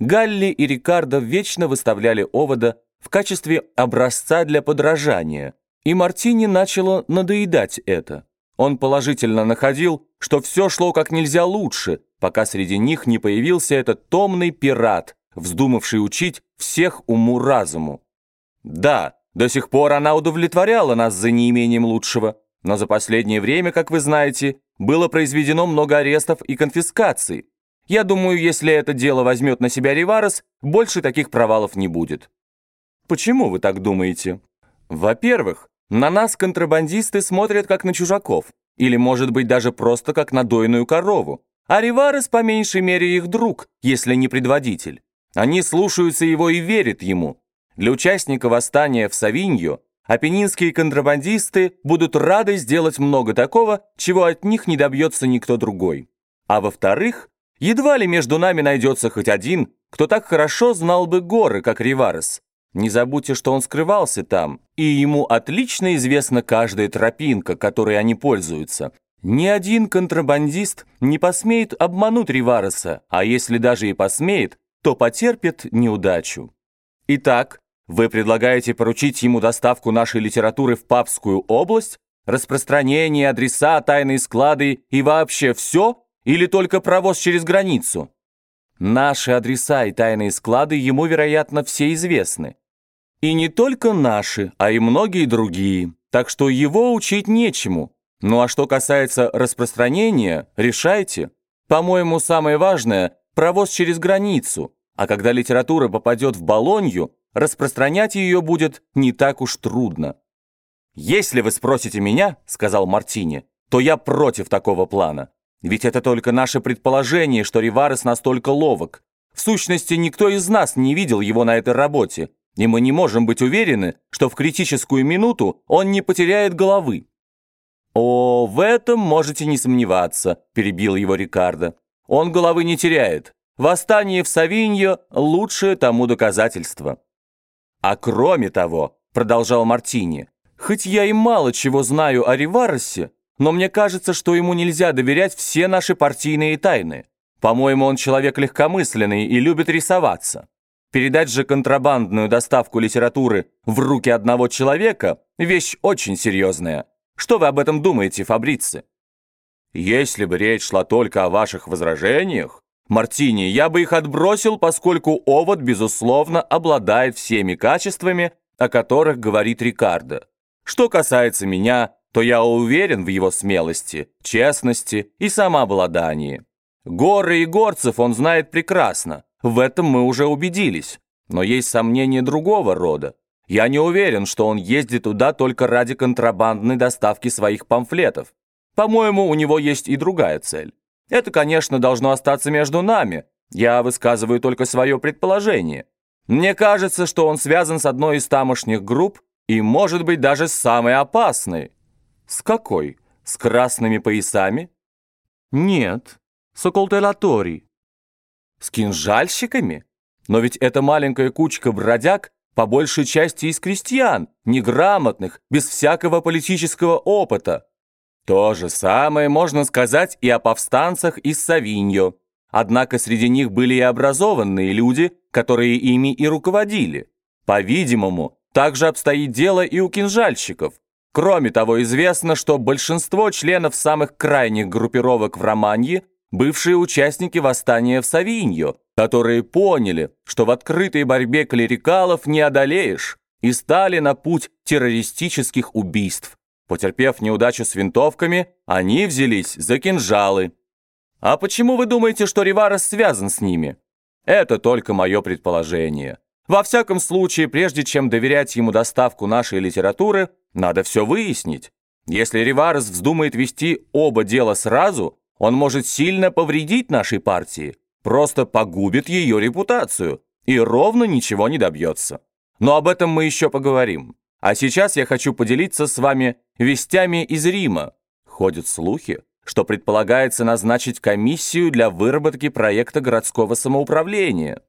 Галли и Рикардо вечно выставляли овода в качестве образца для подражания, и Мартини начало надоедать это. Он положительно находил, что все шло как нельзя лучше, пока среди них не появился этот томный пират, вздумавший учить всех уму-разуму. Да, до сих пор она удовлетворяла нас за неимением лучшего, но за последнее время, как вы знаете, было произведено много арестов и конфискаций. Я думаю, если это дело возьмет на себя Риварес, больше таких провалов не будет. Почему вы так думаете? Во-первых, на нас контрабандисты смотрят как на чужаков, или, может быть, даже просто как на дойную корову. А Риварес по меньшей мере их друг, если не предводитель. Они слушаются его и верят ему. Для участника восстания в Савиньо апеннинские контрабандисты будут рады сделать много такого, чего от них не добьется никто другой. А во-вторых, едва ли между нами найдется хоть один, кто так хорошо знал бы горы, как Риварес. Не забудьте, что он скрывался там, и ему отлично известна каждая тропинка, которой они пользуются. Ни один контрабандист не посмеет обмануть Ривареса, а если даже и посмеет, то потерпит неудачу. Итак, вы предлагаете поручить ему доставку нашей литературы в Папскую область, распространение, адреса, тайные склады и вообще все, или только провоз через границу? Наши адреса и тайные склады ему, вероятно, все известны. И не только наши, а и многие другие, так что его учить нечему. Ну а что касается распространения, решайте. По-моему, самое важное – провоз через границу, а когда литература попадет в Болонью, распространять ее будет не так уж трудно. «Если вы спросите меня, — сказал Мартини, — то я против такого плана. Ведь это только наше предположение, что Риварес настолько ловок. В сущности, никто из нас не видел его на этой работе, и мы не можем быть уверены, что в критическую минуту он не потеряет головы». «О, в этом можете не сомневаться», — перебил его Рикардо. «Он головы не теряет. Восстание в Савиньо — лучшее тому доказательство». «А кроме того», — продолжал Мартини, «хоть я и мало чего знаю о Риваросе, но мне кажется, что ему нельзя доверять все наши партийные тайны. По-моему, он человек легкомысленный и любит рисоваться. Передать же контрабандную доставку литературы в руки одного человека – вещь очень серьезная. Что вы об этом думаете, Фабрицы? Если бы речь шла только о ваших возражениях, Мартини, я бы их отбросил, поскольку овод, безусловно, обладает всеми качествами, о которых говорит Рикардо. Что касается меня, то я уверен в его смелости, честности и самообладании. Горы и горцев он знает прекрасно, в этом мы уже убедились. Но есть сомнения другого рода. Я не уверен, что он ездит туда только ради контрабандной доставки своих памфлетов. По-моему, у него есть и другая цель. Это, конечно, должно остаться между нами. Я высказываю только свое предположение. Мне кажется, что он связан с одной из тамошних групп и, может быть, даже с самой опасной. С какой? С красными поясами? Нет, с околтелатори. С кинжальщиками? Но ведь эта маленькая кучка бродяг по большей части из крестьян, неграмотных, без всякого политического опыта. То же самое можно сказать и о повстанцах из Савиньо. Однако среди них были и образованные люди, которые ими и руководили. По-видимому, также обстоит дело и у кинжальщиков. Кроме того, известно, что большинство членов самых крайних группировок в Романье – бывшие участники восстания в Савиньо, которые поняли, что в открытой борьбе клерикалов не одолеешь, и стали на путь террористических убийств. Потерпев неудачу с винтовками, они взялись за кинжалы. А почему вы думаете, что Риварес связан с ними? Это только мое предположение. Во всяком случае, прежде чем доверять ему доставку нашей литературы, надо все выяснить. Если Риварес вздумает вести оба дела сразу, он может сильно повредить нашей партии, просто погубит ее репутацию и ровно ничего не добьется. Но об этом мы еще поговорим. А сейчас я хочу поделиться с вами вестями из Рима. Ходят слухи, что предполагается назначить комиссию для выработки проекта городского самоуправления.